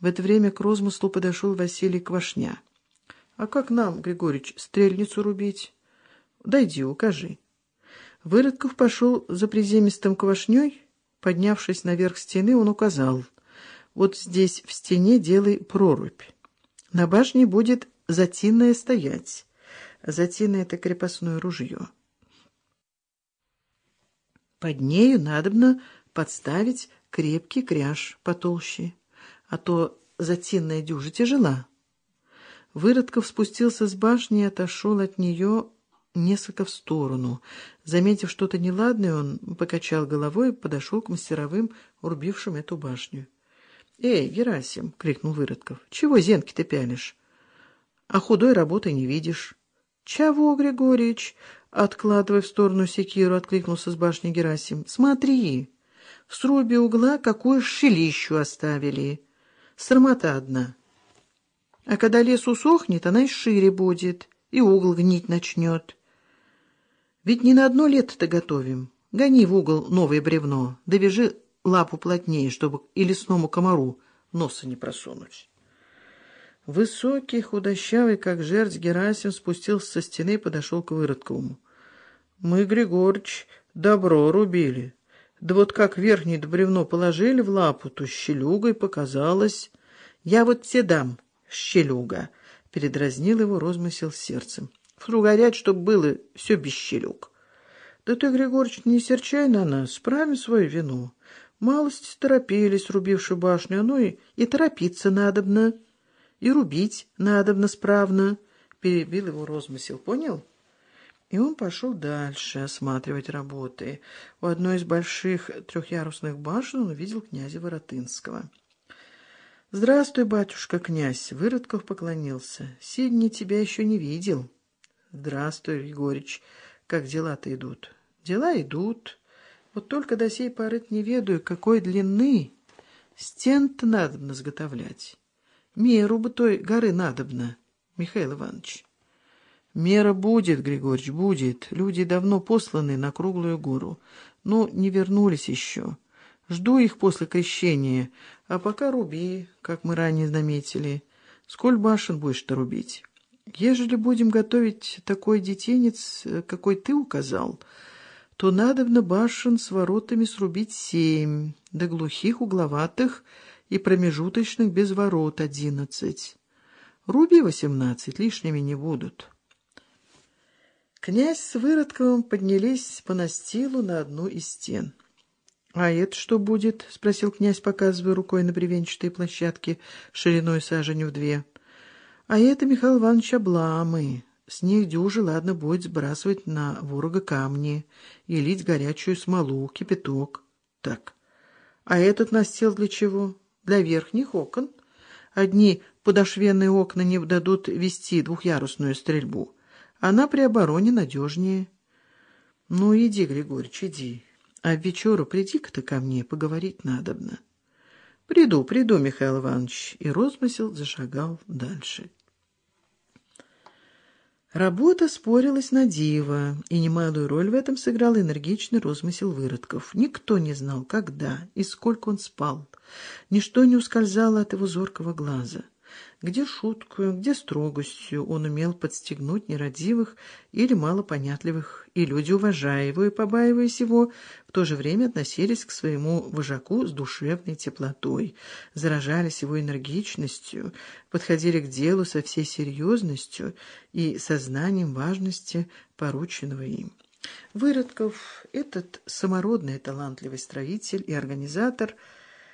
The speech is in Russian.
В это время к розмыслу подошел Василий Квашня. — А как нам, Григорьевич, стрельницу рубить? — Дойди, укажи. Выродков пошел за приземистым квашней. Поднявшись наверх стены, он указал. Вот здесь в стене делай прорубь. На башне будет затинная стоять. Затина — это крепостное ружье. Под нею надобно подставить крепкий кряж потолще, а то затинная дюжа тяжела. Выродков спустился с башни и отошел от нее несколько в сторону. Заметив что-то неладное, он покачал головой и подошел к мастеровым, урбившим эту башню. — Эй, Герасим! — крикнул Выродков. — Чего зенки ты пялишь? А худой работы не видишь. — Чего, Григорьевич? — откладывая в сторону секиру, откликнулся с башни Герасим. — Смотри, в срубе угла какую шелищу оставили. Срамота одна. А когда лес усохнет, она и шире будет, и угол гнить начнет. Ведь не на одно лето-то готовим. Гони в угол новое бревно, довяжи лапу плотнее, чтобы и лесному комару носа не просунуть. Высокий, худощавый, как жердь, Герасим спустился со стены и подошел к Выродковому. — Мы, Григорьевич, добро рубили. Да вот как верхнее бревно положили в лапу, то щелюгой показалось. — Я вот те дам, щелюга, — передразнил его розмысел сердцем. — Фру горять, чтоб было все без щелюг. — Да ты, Григорьевич, не серчай на нас, справим свою вину. Малость торопились, рубивши башню, ну и, и торопиться надобно. И рубить надобно справно, — перебил его розмысел, понял? И он пошел дальше осматривать работы. У одной из больших трехъярусных башен он увидел князя Воротынского. — Здравствуй, батюшка, князь! — Выродков поклонился. — Сидни тебя еще не видел. — Здравствуй, Егорич. Как дела-то идут? — Дела идут. Вот только до сей поры не ведаю, какой длины стен-то надобно сготовлять. Меру бы той горы надобно, Михаил Иванович. Мера будет, Григорьевич, будет. Люди давно посланы на круглую гору, но не вернулись еще. Жду их после крещения, а пока руби, как мы ранее наметили. Сколь башен будешь-то рубить? Ежели будем готовить такой детенец, какой ты указал, то надобно башен с воротами срубить семь, да глухих, угловатых и промежуточных без ворот одиннадцать. Руби восемнадцать, лишними не будут. Князь с Выродковым поднялись по настилу на одну из стен. — А это что будет? — спросил князь, показывая рукой на бревенчатые площадки шириной саженью в две. — А это, Михаил Иванович, обламы. С них дюжи ладно будет сбрасывать на ворога камни и лить горячую смолу, кипяток. Так. А этот настил для чего? Для верхних окон. Одни подошвенные окна не дадут вести двухъярусную стрельбу. Она при обороне надежнее. Ну, иди, Григорьевич, иди. А в вечеру приди-ка ты ко мне, поговорить надобно. Приду, приду, Михаил Иванович. И розмысел зашагал дальше. Работа спорилась на диво, и немалую роль в этом сыграл энергичный розмысел выродков. Никто не знал, когда и сколько он спал. Ничто не ускользало от его зоркого глаза. Где шуткою, где строгостью он умел подстегнуть нерадивых или малопонятливых, и люди, уважая его и побаиваясь его, в то же время относились к своему вожаку с душевной теплотой, заражались его энергичностью, подходили к делу со всей серьезностью и сознанием важности порученного им. Выродков, этот самородный талантливый строитель и организатор –